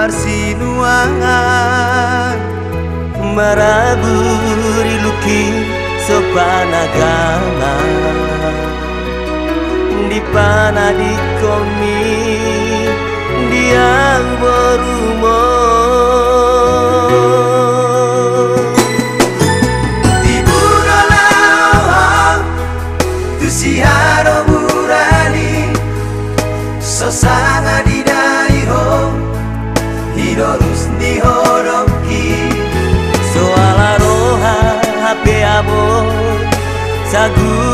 parsinuangan Maraburi luki sopanagama Di panadikomi Diang berumur sagu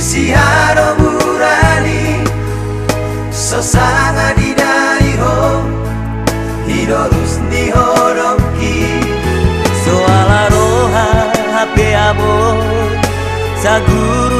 Si no burani Sosanga di dari ho Hidorus ni horonki Soal aroha hape amo Saguru